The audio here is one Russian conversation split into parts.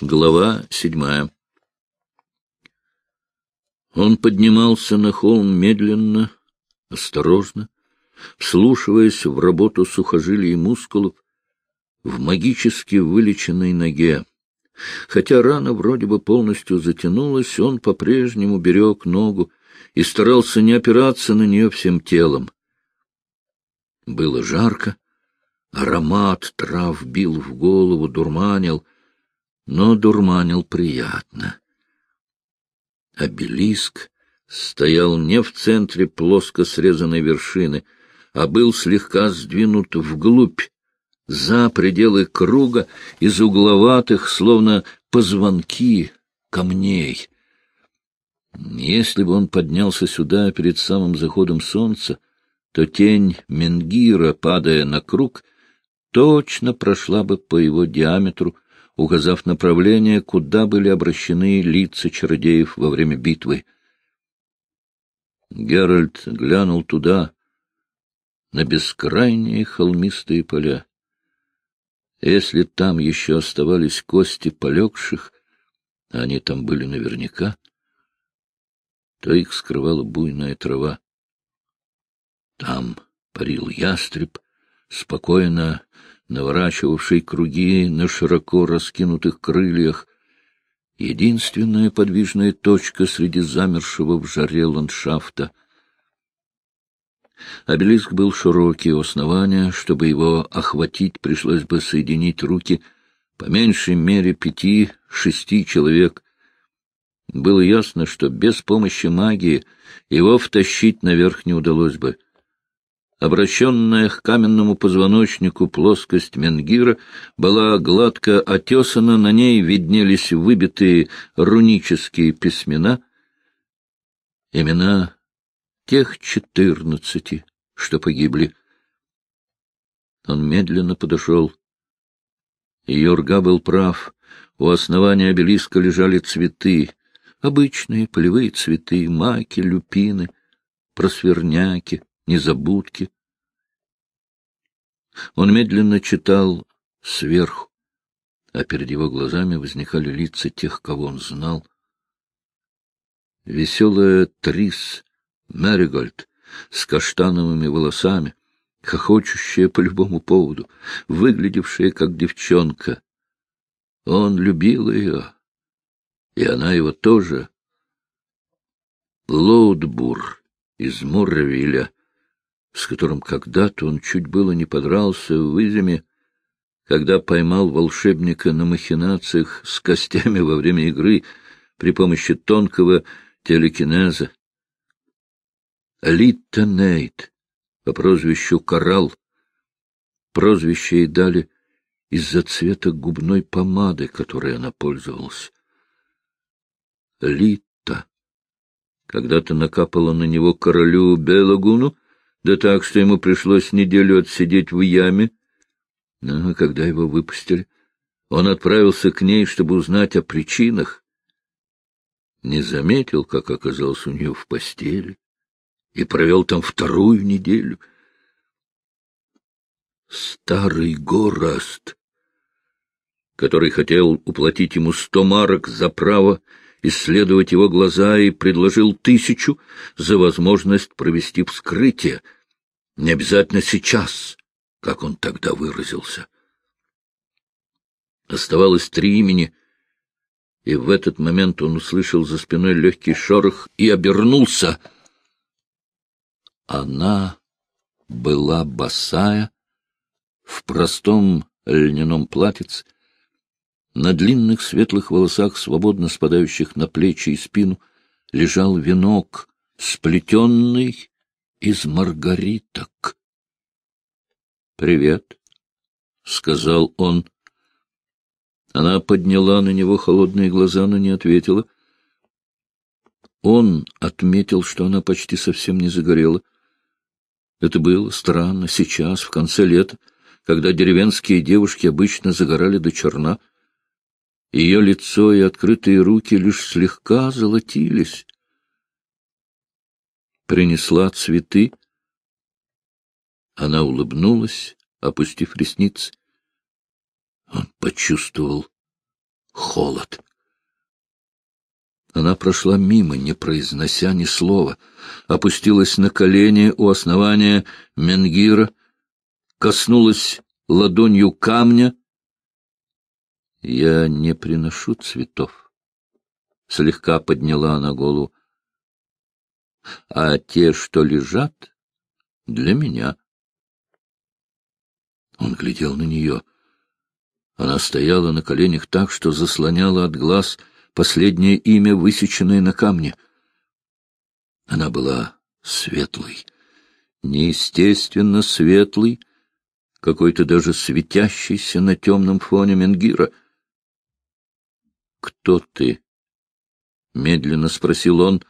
Глава седьмая Он поднимался на холм медленно, осторожно, вслушиваясь в работу сухожилий и мускулов в магически вылеченной ноге. Хотя рана вроде бы полностью затянулась, он по-прежнему берег ногу и старался не опираться на нее всем телом. Было жарко, аромат трав бил в голову, дурманил — но дурманил приятно. Обелиск стоял не в центре плоско срезанной вершины, а был слегка сдвинут вглубь, за пределы круга из угловатых, словно позвонки, камней. Если бы он поднялся сюда перед самым заходом солнца, то тень Менгира, падая на круг, точно прошла бы по его диаметру, указав направление, куда были обращены лица чародеев во время битвы. Геральт глянул туда, на бескрайние холмистые поля. Если там еще оставались кости полегших, а они там были наверняка, то их скрывала буйная трава. Там парил ястреб, спокойно наворачивавший круги на широко раскинутых крыльях, единственная подвижная точка среди замершего в жаре ландшафта. Обелиск был широкий у основания, чтобы его охватить, пришлось бы соединить руки по меньшей мере пяти-шести человек. Было ясно, что без помощи магии его втащить наверх не удалось бы — Обращенная к каменному позвоночнику плоскость Менгира была гладко отесана, на ней виднелись выбитые рунические письмена, имена тех четырнадцати, что погибли. Он медленно подошел. Йорга был прав. У основания обелиска лежали цветы, обычные полевые цветы, маки, люпины, просверняки незабудки. Он медленно читал сверху, а перед его глазами возникали лица тех, кого он знал. Веселая Трис Мэригольд с каштановыми волосами, хохочущая по любому поводу, выглядевшая как девчонка. Он любил ее, и она его тоже. Лоудбур из Мурревиля с которым когда-то он чуть было не подрался в Изиме, когда поймал волшебника на махинациях с костями во время игры при помощи тонкого телекинеза. Литта Нейт по прозвищу Коралл. Прозвище ей дали из-за цвета губной помады, которой она пользовалась. Литта. Когда-то накапала на него королю Белагуну, да так, что ему пришлось неделю отсидеть в яме. Но когда его выпустили, он отправился к ней, чтобы узнать о причинах. Не заметил, как оказался у нее в постели, и провел там вторую неделю. Старый Гораст, который хотел уплатить ему сто марок за право исследовать его глаза и предложил тысячу за возможность провести вскрытие. Не обязательно сейчас, как он тогда выразился. Оставалось три имени, и в этот момент он услышал за спиной легкий шорох и обернулся. Она была босая, в простом льняном платьице, на длинных светлых волосах, свободно спадающих на плечи и спину, лежал венок, сплетенный из маргариток. — Привет, — сказал он. Она подняла на него холодные глаза, но не ответила. Он отметил, что она почти совсем не загорела. Это было странно сейчас, в конце лета, когда деревенские девушки обычно загорали до черна — ее лицо и открытые руки лишь слегка золотились. Принесла цветы. Она улыбнулась, опустив ресницы. Он почувствовал холод. Она прошла мимо, не произнося ни слова, опустилась на колени у основания Менгира, коснулась ладонью камня. «Я не приношу цветов», — слегка подняла она голову, — «а те, что лежат, для меня». Он глядел на нее. Она стояла на коленях так, что заслоняла от глаз последнее имя, высеченное на камне. Она была светлой, неестественно светлой, какой-то даже светящийся на темном фоне Менгира. — Кто ты? — медленно спросил он.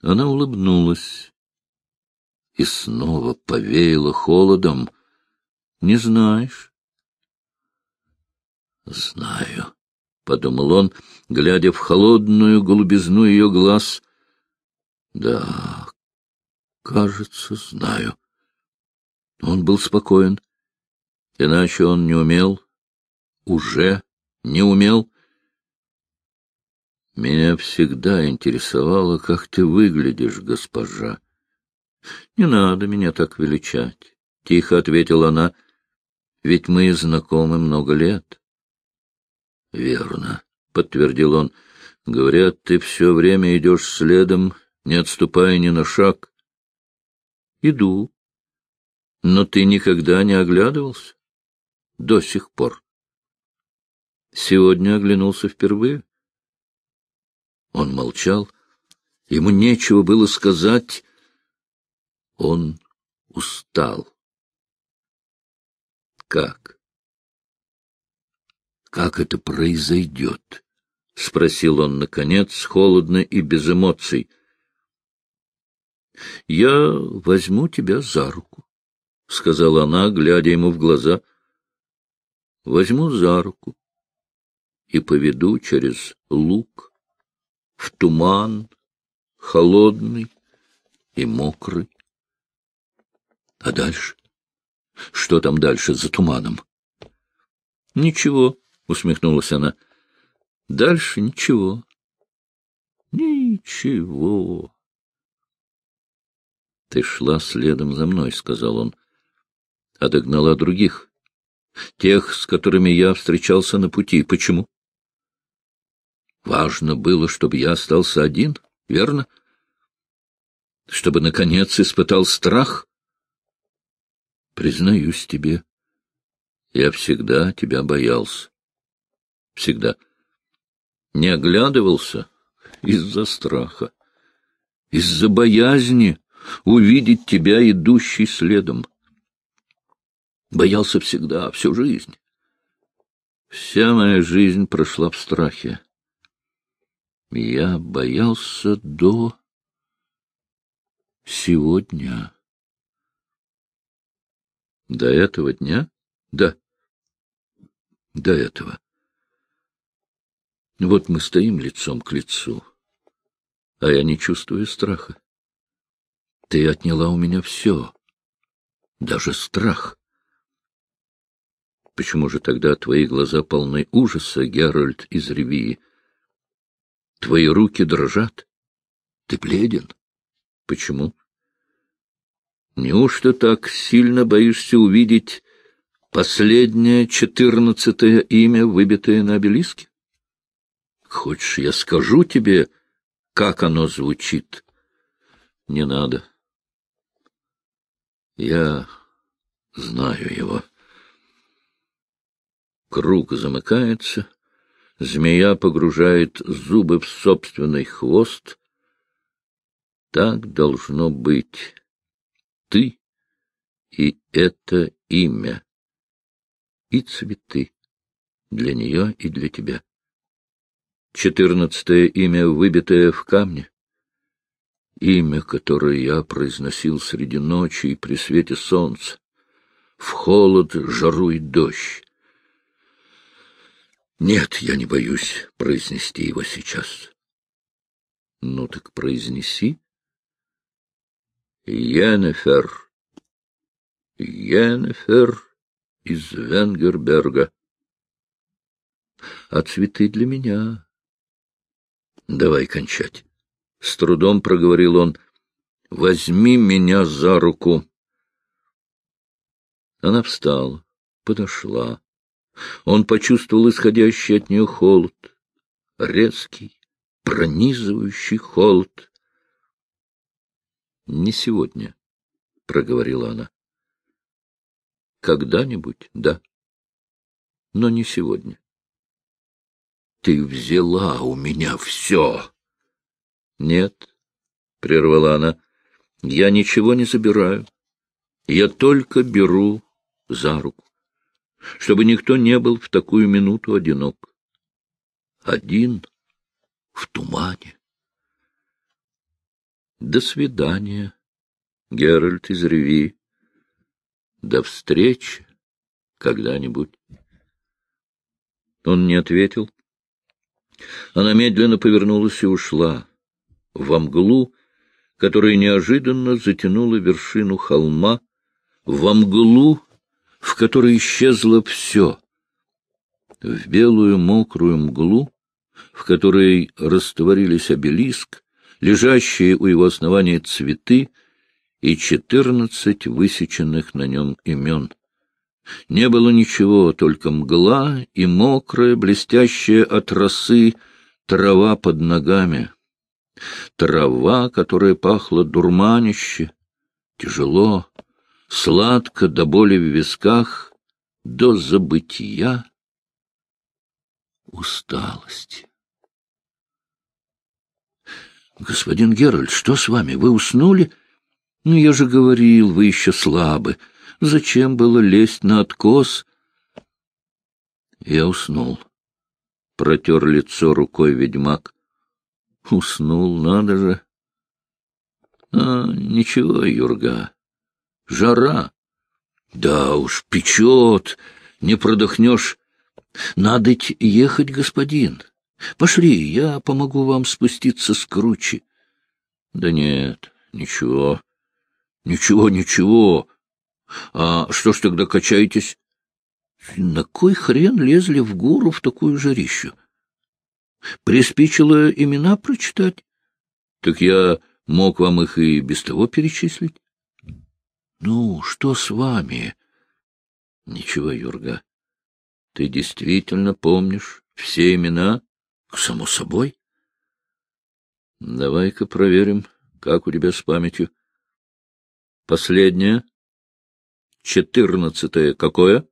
Она улыбнулась и снова повеяла холодом. — Не знаешь? — Знаю, — подумал он, глядя в холодную голубизну ее глаз. — Да, кажется, знаю. Он был спокоен, иначе он не умел, уже не умел. Меня всегда интересовало, как ты выглядишь, госпожа. — Не надо меня так величать, — тихо ответила она, — ведь мы знакомы много лет. — Верно, — подтвердил он. — Говорят, ты все время идешь следом, не отступая ни на шаг. — Иду. Но ты никогда не оглядывался? До сих пор. Сегодня оглянулся впервые. Он молчал. Ему нечего было сказать. Он устал. Как? Как это произойдет? — спросил он, наконец, холодно и без эмоций. — Я возьму тебя за руку, — сказала она, глядя ему в глаза. — Возьму за руку и поведу через луг в туман, холодный и мокрый. А дальше? Что там дальше за туманом? — Ничего, — усмехнулась она. — Дальше ничего. Ничего. — Ты шла следом за мной, — сказал он. — А догнала других. Тех, с которыми я встречался на пути. Почему? Важно было, чтобы я остался один, верно? Чтобы, наконец, испытал страх? Признаюсь тебе, я всегда тебя боялся всегда. Не оглядывался из-за страха, из-за боязни увидеть тебя, идущий следом. Боялся всегда, всю жизнь. Вся моя жизнь прошла в страхе. Я боялся до сегодня. До этого дня? Да. До этого. Вот мы стоим лицом к лицу, а я не чувствую страха. Ты отняла у меня все, даже страх. Почему же тогда твои глаза полны ужаса, Геральт из Ревии? Твои руки дрожат. Ты бледен. Почему? Неужто так сильно боишься увидеть последнее четырнадцатое имя, выбитое на обелиске? Хочешь, я скажу тебе, как оно звучит? Не надо. Я знаю его. Круг замыкается, змея погружает зубы в собственный хвост. Так должно быть. Ты и это имя, и цветы для нее и для тебя. Четырнадцатое имя, выбитое в камне. Имя, которое я произносил среди ночи и при свете солнца. В холод, жару и дождь. Нет, я не боюсь произнести его сейчас. Ну так произнеси. Йеннефер. Йеннефер из Венгерберга. а цветы для меня. Давай кончать. С трудом проговорил он. Возьми меня за руку. Она встала, подошла. Он почувствовал исходящий от нее холод. Резкий, пронизывающий холод. — Не сегодня, — проговорила она. — Когда-нибудь, да, но не сегодня. — Ты взяла у меня все. — Нет, — прервала она, — я ничего не забираю. Я только беру за руку, чтобы никто не был в такую минуту одинок. Один в тумане. До свидания, Геральт из Реви. До встречи когда-нибудь. Он не ответил. Она медленно повернулась и ушла. Во мглу, которая неожиданно затянула вершину холма, во мглу, в которой исчезло все, в белую мокрую мглу, в которой растворились обелиск, лежащие у его основания цветы и четырнадцать высеченных на нем имен. Не было ничего, только мгла и мокрая, блестящая от росы трава под ногами. Трава, которая пахла дурманище, тяжело, сладко до боли в висках, до забытия, усталости. — Господин Геральт, что с вами? Вы уснули? — Ну, я же говорил, вы еще слабы. Зачем было лезть на откос? Я уснул. Протер лицо рукой ведьмак. Уснул, надо же. А, ничего, Юрга. Жара. Да уж, печет, не продохнешь. Надо ехать, господин. Пошли, я помогу вам спуститься с кручи. Да нет, ничего, ничего, ничего. А что ж тогда качаетесь? На кой хрен лезли в гору в такую жарищу? Приспичило имена прочитать? Так я мог вам их и без того перечислить. Ну, что с вами? Ничего, Юрга. Ты действительно помнишь все имена? Само собой. Давай-ка проверим, как у тебя с памятью. Последнее. Четырнадцатое какое?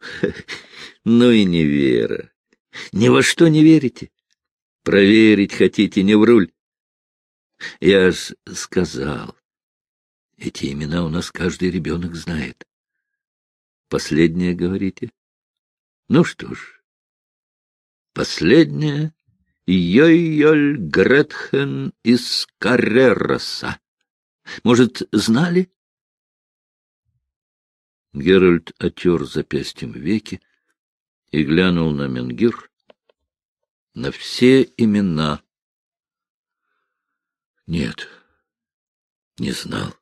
Ну и не вера. Ни во что не верите. Проверить хотите, не в руль. Я ж сказал, эти имена у нас каждый ребенок знает. Последнее, говорите? Ну что ж, последнее — Йойоль Гретхен из Каррероса. Может, знали? Геральт отер запястьем веки и глянул на Менгир, на все имена. Нет, не знал.